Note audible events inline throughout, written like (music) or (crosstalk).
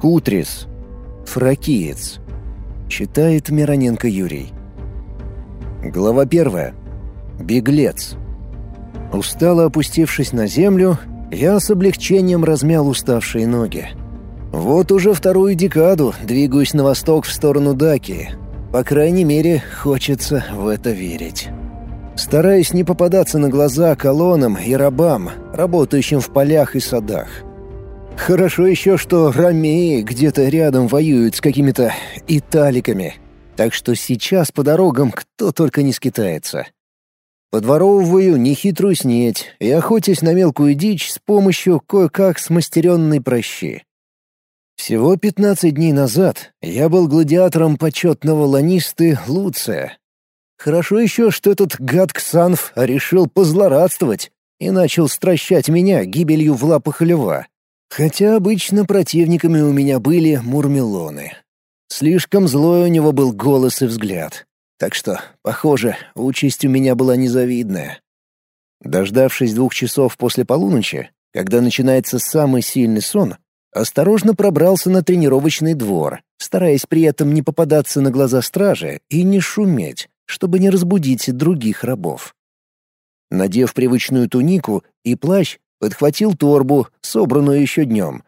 Кутрис. Фракиец. Читает Мироненко Юрий. Глава первая. Беглец. Устало опустившись на землю, я с облегчением размял уставшие ноги. Вот уже вторую декаду двигаюсь на восток в сторону Даки. По крайней мере, хочется в это верить. Стараюсь не попадаться на глаза колоннам и рабам, работающим в полях и садах. Хорошо еще, что ромеи где-то рядом воюют с какими-то италиками. Так что сейчас по дорогам кто только не скитается. Подворовываю нехитрую снеть и охотясь на мелкую дичь с помощью кое-как смастеренной прощи. Всего 15 дней назад я был гладиатором почетного ланисты Луция. Хорошо еще, что этот гад Ксанф решил позлорадствовать и начал стращать меня гибелью в лапах льва. Хотя обычно противниками у меня были мурмелоны. Слишком злой у него был голос и взгляд. Так что, похоже, участь у меня была незавидная. Дождавшись двух часов после полуночи, когда начинается самый сильный сон, Осторожно пробрался на тренировочный двор, стараясь при этом не попадаться на глаза стражи и не шуметь, чтобы не разбудить других рабов. Надев привычную тунику и плащ, подхватил торбу, собранную еще днем.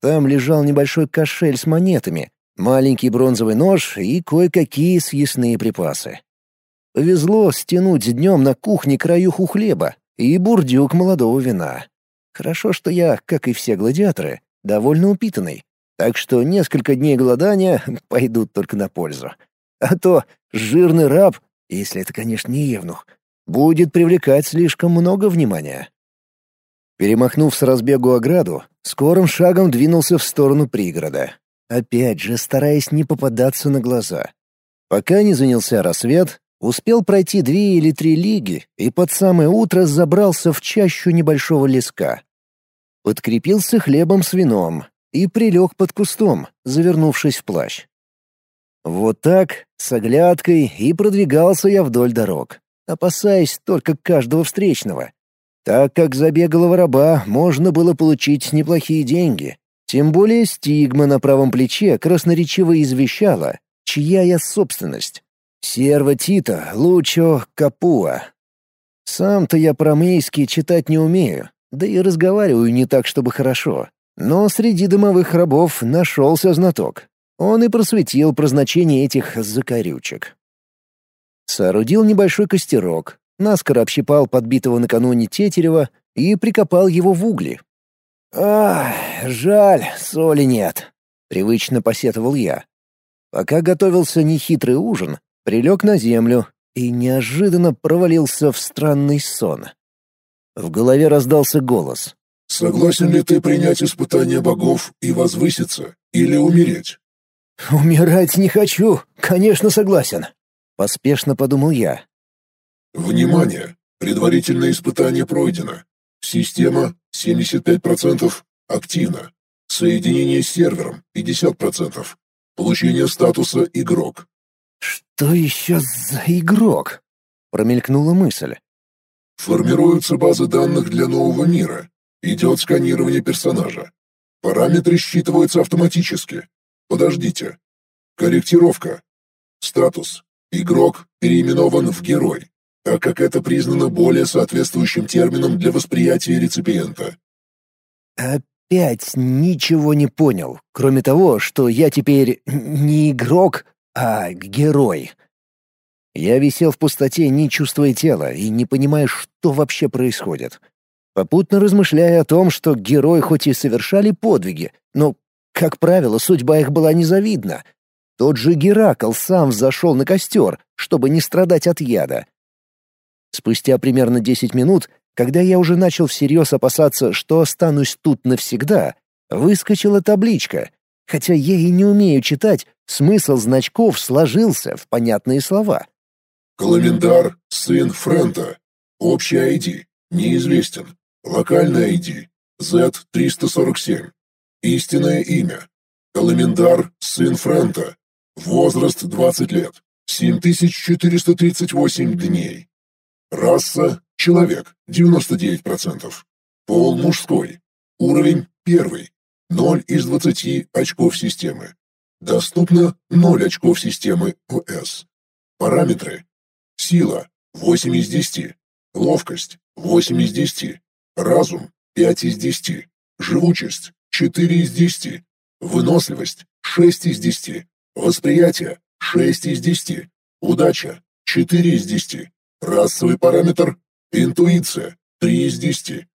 Там лежал небольшой кошель с монетами, маленький бронзовый нож и кое-какие съестные припасы. Повезло стянуть днем на кухне краюху хлеба и бурдюк молодого вина. Хорошо, что я, как и все гладиаторы, довольно упитанный, так что несколько дней голодания (laughs) пойдут только на пользу. А то жирный раб, если это, конечно, не евнух, будет привлекать слишком много внимания. Перемахнув с разбегу ограду, скорым шагом двинулся в сторону пригорода. Опять же, стараясь не попадаться на глаза. Пока не занялся рассвет, успел пройти две или три лиги и под самое утро забрался в чащу небольшого леска подкрепился хлебом с вином и прилег под кустом, завернувшись в плащ. Вот так, с оглядкой, и продвигался я вдоль дорог, опасаясь только каждого встречного, так как за беглого раба можно было получить неплохие деньги, тем более стигма на правом плече красноречиво извещала, чья я собственность. Серва Тита Лучо Капуа. Сам-то я промейский читать не умею, да и разговариваю не так, чтобы хорошо. Но среди домовых рабов нашелся знаток. Он и просветил про значение этих закорючек. Соорудил небольшой костерок, наскоро общипал подбитого накануне тетерева и прикопал его в угли. «Ах, жаль, соли нет», — привычно посетовал я. Пока готовился нехитрый ужин, прилег на землю и неожиданно провалился в странный сон. В голове раздался голос. «Согласен ли ты принять испытание богов и возвыситься, или умереть?» «Умирать не хочу, конечно, согласен», — поспешно подумал я. «Внимание! Предварительное испытание пройдено. Система 75% активна. Соединение с сервером 50%. Получение статуса «Игрок». «Что еще за игрок?» — промелькнула мысль. Формируются базы данных для нового мира. Идет сканирование персонажа. Параметры считываются автоматически. Подождите. Корректировка. Статус. Игрок переименован в герой, так как это признано более соответствующим термином для восприятия реципиента. Опять ничего не понял, кроме того, что я теперь не игрок, а герой. Я висел в пустоте, не чувствуя тела и не понимая, что вообще происходит. Попутно размышляя о том, что герои хоть и совершали подвиги, но, как правило, судьба их была незавидна. Тот же Геракл сам зашел на костер, чтобы не страдать от яда. Спустя примерно десять минут, когда я уже начал всерьез опасаться, что останусь тут навсегда, выскочила табличка. Хотя я и не умею читать, смысл значков сложился в понятные слова. Каламендар, сын Френта. Общий ID. Неизвестен. Локальный ID. Z-347. Истинное имя. Каламендар, сын Френта. Возраст 20 лет. 7438 дней. Раса – человек, 99%. Пол мужской. Уровень – первый. 0 из 20 очков системы. Доступно 0 очков системы ОС. Параметры. Сила 8 из 10. Ловкость 8 из 10. Разум 5 из 10. Живучесть 4 из 10. Выносливость 6 из 10. Восприятие 6 из 10. Удача 4 из 10. Расовый параметр интуиция 3 из 10.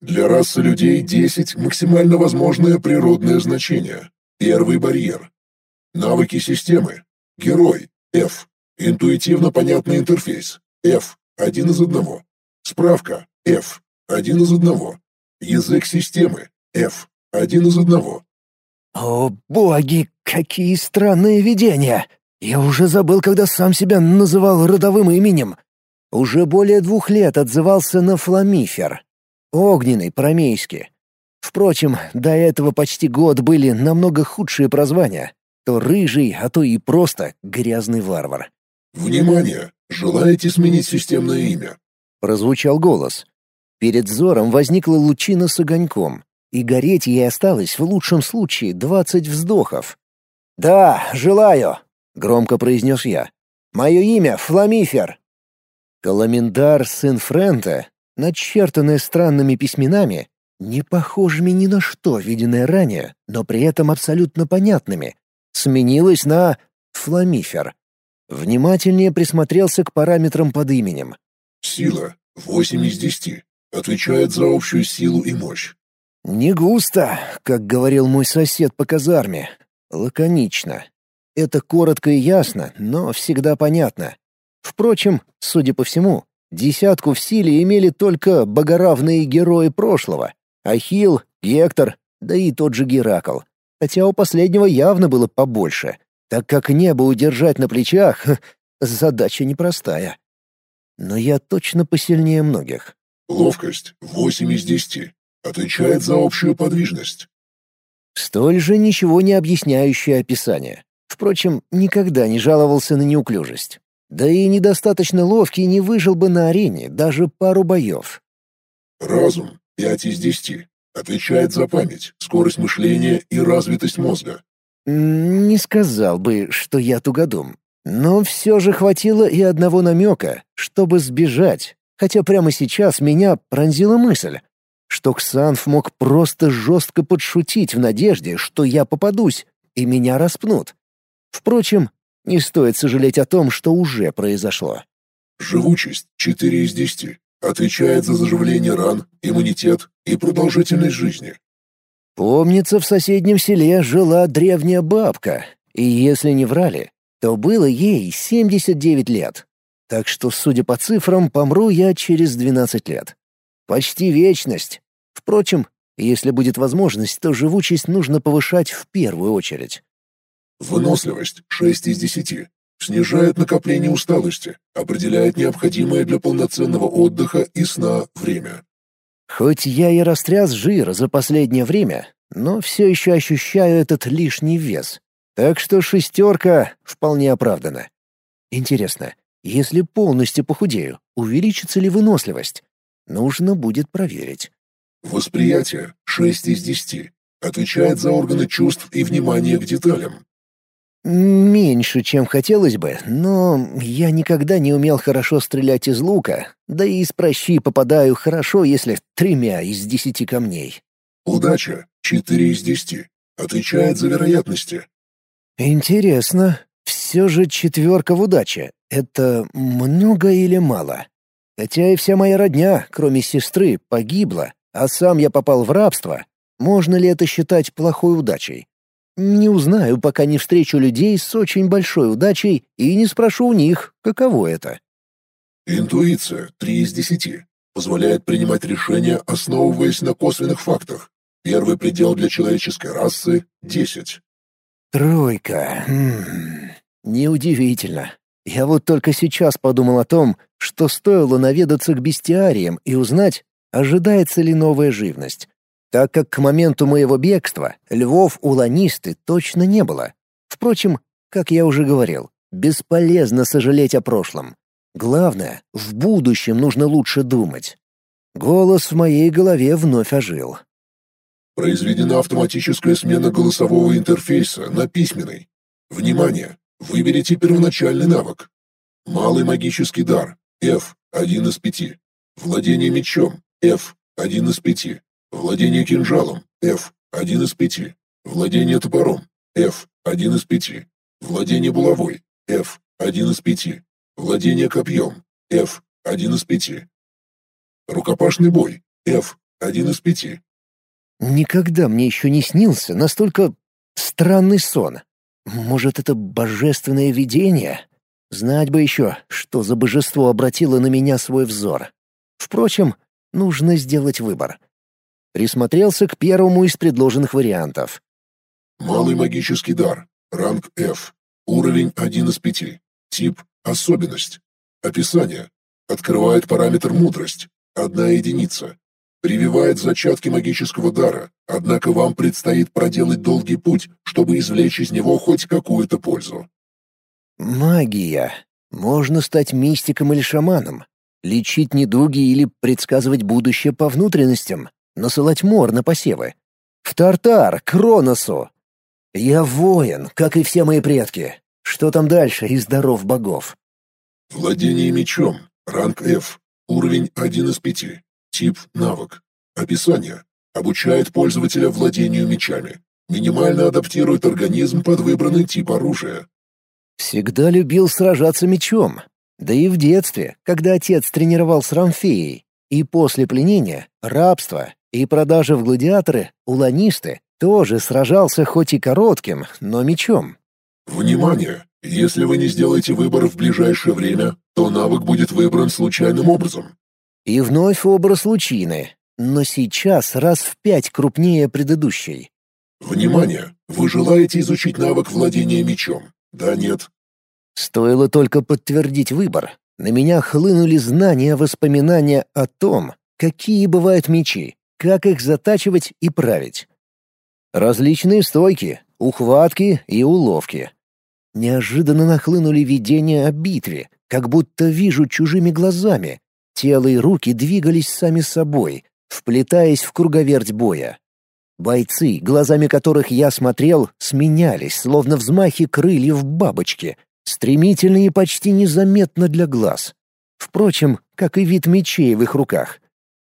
Для расы людей 10 – максимально возможное природное значение. Первый барьер. Навыки системы. Герой – F. Интуитивно понятный интерфейс. F. Один из одного. Справка. F. Один из одного. Язык системы. F. Один из одного. О, боги, какие странные видения! Я уже забыл, когда сам себя называл родовым именем. Уже более двух лет отзывался на фламифер. Огненный, промейский. Впрочем, до этого почти год были намного худшие прозвания. То рыжий, а то и просто грязный варвар. «Внимание! Желаете сменить системное имя?» Прозвучал голос. Перед взором возникла лучина с огоньком, и гореть ей осталось в лучшем случае двадцать вздохов. «Да, желаю!» — громко произнес я. «Мое имя — Фламифер!» Каламендар, сын Френта, начертанное странными письменами, не похожими ни на что, виденное ранее, но при этом абсолютно понятными, сменилось на «фламифер». Внимательнее присмотрелся к параметрам под именем. «Сила — 8 из 10. Отвечает за общую силу и мощь». «Не густо, как говорил мой сосед по казарме. Лаконично. Это коротко и ясно, но всегда понятно. Впрочем, судя по всему, Десятку в силе имели только богоравные герои прошлого — Ахилл, Гектор, да и тот же Геракл. Хотя у последнего явно было побольше, так как небо удержать на плечах — задача непростая. Но я точно посильнее многих. Ловкость — 8 из 10. Отвечает за общую подвижность. Столь же ничего не объясняющее описание. Впрочем, никогда не жаловался на неуклюжесть. Да и недостаточно ловкий не выжил бы на арене даже пару боев. Разум — пять из десяти. Отвечает за память, скорость мышления и развитость мозга. Не сказал бы, что я тугодум. Но все же хватило и одного намека, чтобы сбежать. Хотя прямо сейчас меня пронзила мысль, что Ксанф мог просто жестко подшутить в надежде, что я попадусь, и меня распнут. Впрочем, не стоит сожалеть о том, что уже произошло. Живучесть 4 из 10. Отвечает за заживление ран, иммунитет и продолжительность жизни. Помнится, в соседнем селе жила древняя бабка, и если не врали, то было ей 79 лет. Так что, судя по цифрам, помру я через 12 лет. Почти вечность. Впрочем, если будет возможность, то живучесть нужно повышать в первую очередь. Выносливость 6 из 10. Снижает накопление усталости, определяет необходимое для полноценного отдыха и сна время. Хоть я и растряс жир за последнее время, но все еще ощущаю этот лишний вес. Так что шестерка вполне оправдана. Интересно, если полностью похудею, увеличится ли выносливость? Нужно будет проверить. Восприятие 6 из 10. Отвечает за органы чувств и внимание к деталям. Меньше, чем хотелось бы, но я никогда не умел хорошо стрелять из лука, да и из прощи попадаю хорошо, если тремя из десяти камней. Удача — четыре из десяти. Отвечает за вероятности. Интересно. Все же четверка в удаче. Это много или мало? Хотя и вся моя родня, кроме сестры, погибла, а сам я попал в рабство. Можно ли это считать плохой удачей? Не узнаю, пока не встречу людей с очень большой удачей и не спрошу у них, каково это. Интуиция 3 из 10. Позволяет принимать решения, основываясь на косвенных фактах. Первый предел для человеческой расы — 10. Тройка. М -м -м. Неудивительно. Я вот только сейчас подумал о том, что стоило наведаться к бестиариям и узнать, ожидается ли новая живность так как к моменту моего бегства львов у ланисты точно не было. Впрочем, как я уже говорил, бесполезно сожалеть о прошлом. Главное, в будущем нужно лучше думать. Голос в моей голове вновь ожил. Произведена автоматическая смена голосового интерфейса на письменный. Внимание! Выберите первоначальный навык. Малый магический дар. F. 1 из 5. Владение мечом. F. 1 из 5. Владение кинжалом. F. 1 из 5. Владение топором. F. 1 из 5. Владение булавой. F. 1 из 5. Владение копьем. F. 1 из 5. Рукопашный бой. F. 1 из 5. Никогда мне еще не снился настолько странный сон. Может, это божественное видение? Знать бы еще, что за божество обратило на меня свой взор. Впрочем, нужно сделать выбор. Присмотрелся к первому из предложенных вариантов. Малый магический дар. Ранг F. Уровень 1 из 5. Тип «Особенность». Описание. Открывает параметр «Мудрость». Одна единица. Прививает зачатки магического дара, однако вам предстоит проделать долгий путь, чтобы извлечь из него хоть какую-то пользу. Магия. Можно стать мистиком или шаманом, лечить недуги или предсказывать будущее по внутренностям, насылать мор на посевы. В Тартар, к Кроносу. Я воин, как и все мои предки. Что там дальше из даров богов? Владение мечом. Ранг F. Уровень 1 из 5. Тип – навык. Описание. Обучает пользователя владению мечами. Минимально адаптирует организм под выбранный тип оружия. Всегда любил сражаться мечом. Да и в детстве, когда отец тренировал с Рамфеей. И после пленения, рабства и продажи в гладиаторы, уланисты, тоже сражался хоть и коротким, но мечом. Внимание! Если вы не сделаете выбор в ближайшее время, то навык будет выбран случайным образом. И вновь образ лучины, но сейчас раз в пять крупнее предыдущей. Внимание! Вы желаете изучить навык владения мечом? Да, нет? Стоило только подтвердить выбор. На меня хлынули знания, воспоминания о том, какие бывают мечи, как их затачивать и править. Различные стойки, ухватки и уловки. Неожиданно нахлынули видения о битве, как будто вижу чужими глазами, Тело и руки двигались сами собой, вплетаясь в круговерть боя. Бойцы, глазами которых я смотрел, сменялись, словно взмахи крыльев бабочки, стремительно и почти незаметно для глаз. Впрочем, как и вид мечей в их руках.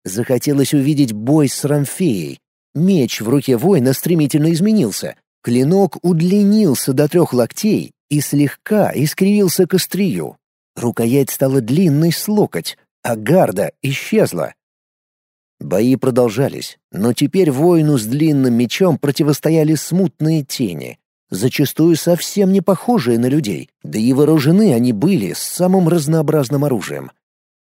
Захотелось увидеть бой с Рамфеей. Меч в руке воина стремительно изменился. Клинок удлинился до трех локтей и слегка искривился к острию. Рукоять стала длинной с локоть, а гарда исчезла. Бои продолжались, но теперь воину с длинным мечом противостояли смутные тени, зачастую совсем не похожие на людей, да и вооружены они были с самым разнообразным оружием.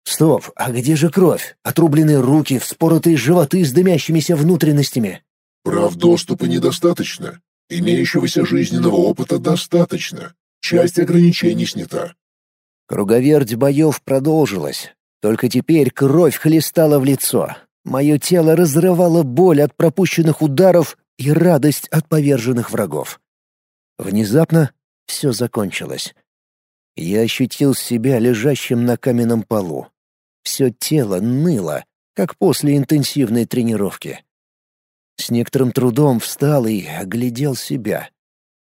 Стоп, а где же кровь? Отрубленные руки, вспоротые животы с дымящимися внутренностями. Прав доступа недостаточно. Имеющегося жизненного опыта достаточно. Часть ограничений снята. Круговерть боев продолжилась, только теперь кровь хлестала в лицо. Мое тело разрывало боль от пропущенных ударов и радость от поверженных врагов. Внезапно все закончилось. Я ощутил себя лежащим на каменном полу. Все тело ныло, как после интенсивной тренировки. С некоторым трудом встал и оглядел себя.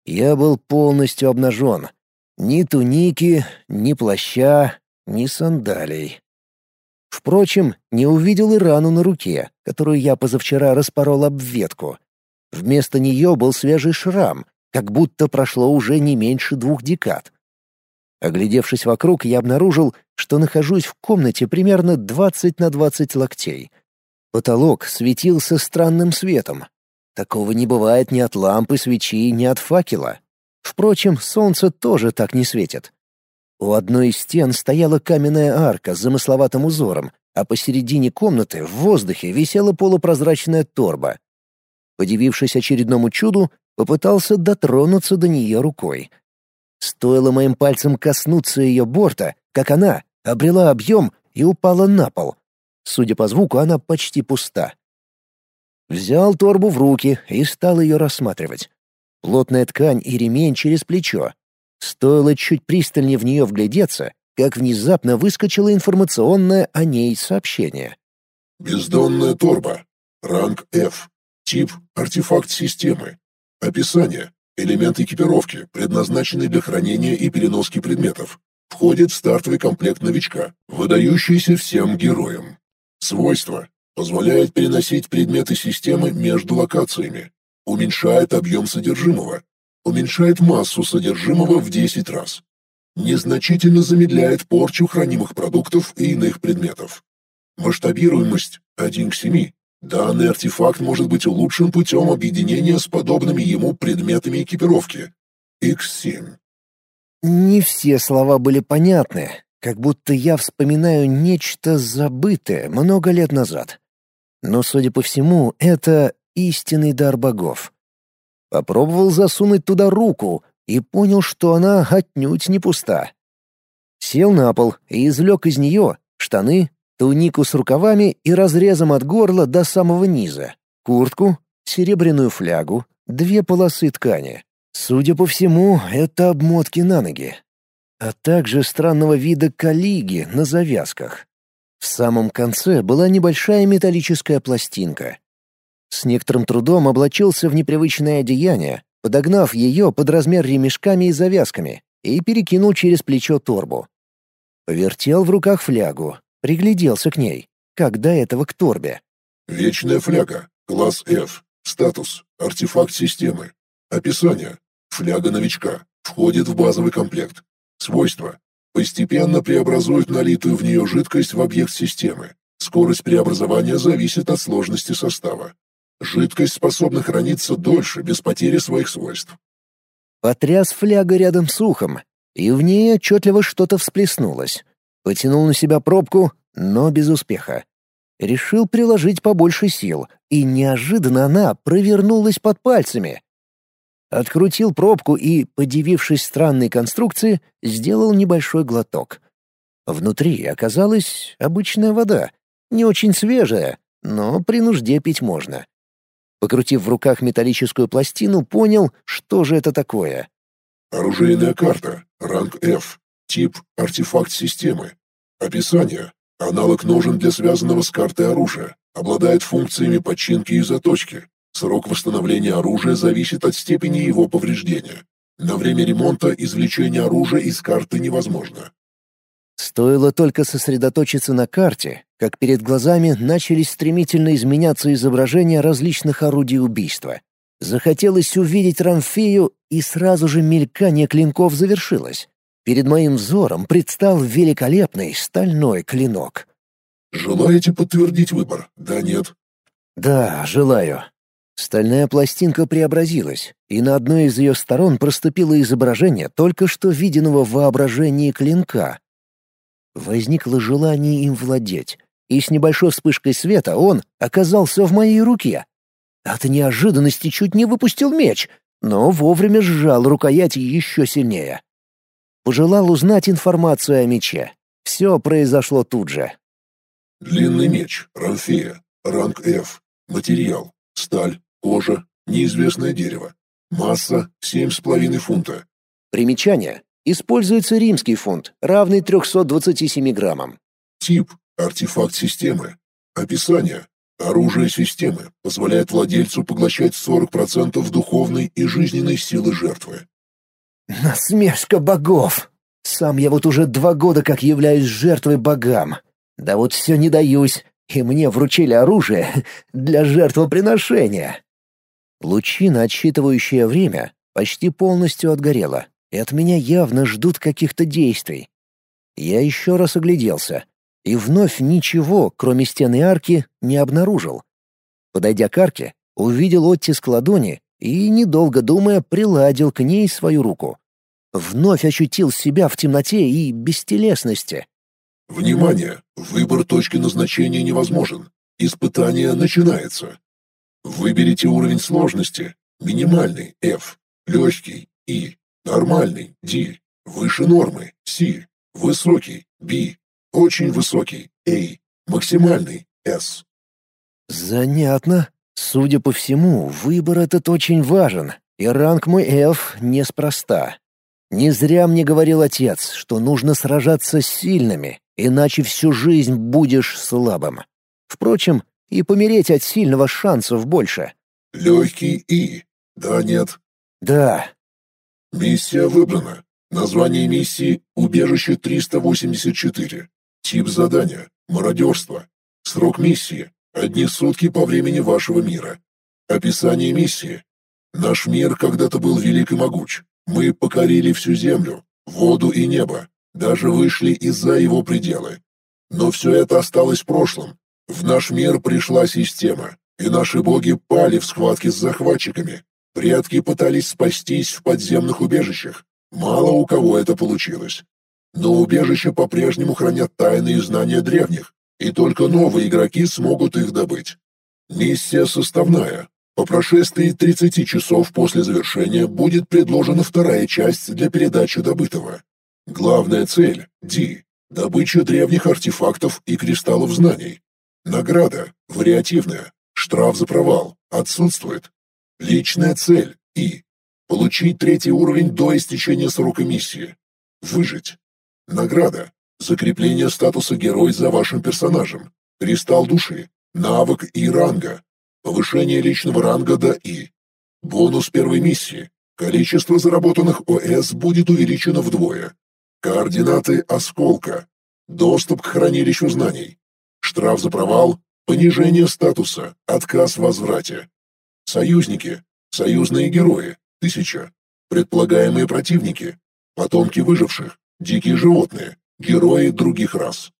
Я был полностью обнажен. Ни туники, ни плаща, ни сандалий. Впрочем, не увидел и рану на руке, которую я позавчера распорол об ветку. Вместо нее был свежий шрам, как будто прошло уже не меньше двух декад. Оглядевшись вокруг, я обнаружил, что нахожусь в комнате примерно 20 на 20 локтей. Потолок светился странным светом. Такого не бывает ни от лампы, свечи, ни от факела. Впрочем, солнце тоже так не светит. У одной из стен стояла каменная арка с замысловатым узором, а посередине комнаты в воздухе висела полупрозрачная торба. Подивившись очередному чуду, попытался дотронуться до нее рукой. Стоило моим пальцем коснуться ее борта, как она обрела объем и упала на пол. Судя по звуку, она почти пуста. Взял торбу в руки и стал ее рассматривать. Плотная ткань и ремень через плечо, Стоило чуть пристальнее в нее вглядеться, как внезапно выскочило информационное о ней сообщение. «Бездонная торба. Ранг F. Тип – артефакт системы. Описание – элемент экипировки, предназначенный для хранения и переноски предметов. Входит в стартовый комплект новичка, выдающийся всем героям. Свойства – позволяет переносить предметы системы между локациями. Уменьшает объем содержимого. Уменьшает массу содержимого в 10 раз. Незначительно замедляет порчу хранимых продуктов и иных предметов. Масштабируемость 1 к 7 Данный артефакт может быть улучшен путем объединения с подобными ему предметами экипировки. X7. Не все слова были понятны, как будто я вспоминаю нечто забытое много лет назад. Но, судя по всему, это истинный дар богов. Попробовал засунуть туда руку и понял, что она отнюдь не пуста. Сел на пол и извлек из нее штаны, тунику с рукавами и разрезом от горла до самого низа, куртку, серебряную флягу, две полосы ткани. Судя по всему, это обмотки на ноги. А также странного вида калиги на завязках. В самом конце была небольшая металлическая пластинка. С некоторым трудом облачился в непривычное одеяние, подогнав ее под размер ремешками и завязками, и перекинул через плечо торбу. Повертел в руках флягу, Пригляделся к ней, как до этого к торбе. Вечная фляга. Класс F. Статус. Артефакт системы. Описание. Фляга новичка. Входит в базовый комплект. Свойства. Постепенно преобразует налитую в нее жидкость в объект системы. Скорость преобразования зависит от сложности состава. Жидкость способна храниться дольше, без потери своих свойств. Потряс фляга рядом с ухом, и в ней отчетливо что-то всплеснулось. Потянул на себя пробку, но без успеха. Решил приложить побольше сил, и неожиданно она провернулась под пальцами. Открутил пробку и, подивившись странной конструкции, сделал небольшой глоток. Внутри оказалась обычная вода, не очень свежая, но при нужде пить можно. Покрутив в руках металлическую пластину, понял, что же это такое. Оружейная карта, ранг F, Тип – артефакт системы. Описание. Аналог нужен для связанного с картой оружия. Обладает функциями починки и заточки. Срок восстановления оружия зависит от степени его повреждения. На время ремонта извлечение оружия из карты невозможно. Стоило только сосредоточиться на карте, как перед глазами начались стремительно изменяться изображения различных орудий убийства. Захотелось увидеть Рамфею, и сразу же мелькание клинков завершилось. Перед моим взором предстал великолепный стальной клинок. «Желаете подтвердить выбор? Да, нет?» «Да, желаю». Стальная пластинка преобразилась, и на одной из ее сторон проступило изображение только что виденного в воображении клинка. Возникло желание им владеть, и с небольшой вспышкой света он оказался в моей руке. От неожиданности чуть не выпустил меч, но вовремя сжал рукоять еще сильнее. Пожелал узнать информацию о мече. Все произошло тут же. Длинный меч, ранфея, ранг F, материал, сталь, кожа, неизвестное дерево. Масса 7,5 фунта. Примечание. Используется римский фунт, равный 327 граммам. Тип – артефакт системы. Описание. Оружие системы позволяет владельцу поглощать 40% духовной и жизненной силы жертвы. Насмешка богов! Сам я вот уже два года как являюсь жертвой богам. Да вот все не даюсь, и мне вручили оружие для жертвоприношения. Лучина, отсчитывающая время, почти полностью отгорела, и от меня явно ждут каких-то действий. Я еще раз огляделся, и вновь ничего, кроме стены арки, не обнаружил. Подойдя к арке, увидел оттиск ладони и, недолго думая, приладил к ней свою руку. Вновь ощутил себя в темноте и бестелесности. «Внимание! Выбор точки назначения невозможен. Испытание начинается. Выберите уровень сложности. Минимальный – F, легкий – И, нормальный – D, выше нормы – C, высокий – B, очень высокий – A, максимальный – S». «Занятно. Судя по всему, выбор этот очень важен, и ранг мой F неспроста. Не зря мне говорил отец, что нужно сражаться с сильными, иначе всю жизнь будешь слабым. Впрочем, и помереть от сильного шансов больше. Легкий И. Да, нет. Да. Миссия выбрана. Название миссии «Убежище 384». Тип задания «Мародерство». Срок миссии – одни сутки по времени вашего мира. Описание миссии. Наш мир когда-то был велик и могуч. Мы покорили всю землю, воду и небо, даже вышли из-за его пределы. Но все это осталось в прошлом. В наш мир пришла система, и наши боги пали в схватке с захватчиками. Предки пытались спастись в подземных убежищах. Мало у кого это получилось. Но убежища по-прежнему хранят тайные знания древних, и только новые игроки смогут их добыть. Миссия составная. По прошествии 30 часов после завершения будет предложена вторая часть для передачи добытого. Главная цель – Ди – добыча древних артефактов и кристаллов знаний. Награда – вариативная, штраф за провал – отсутствует. Личная цель – И – получить третий уровень до истечения срока миссии. Выжить. Награда – закрепление статуса герой за вашим персонажем, кристалл души, навык и ранга, повышение личного ранга до И. Бонус первой миссии – количество заработанных ОС будет увеличено вдвое. Координаты осколка, доступ к хранилищу знаний, штраф за провал, понижение статуса, отказ в возврате. Союзники, союзные герои, тысяча. Предполагаемые противники, потомки выживших, дикие животные, герои других рас.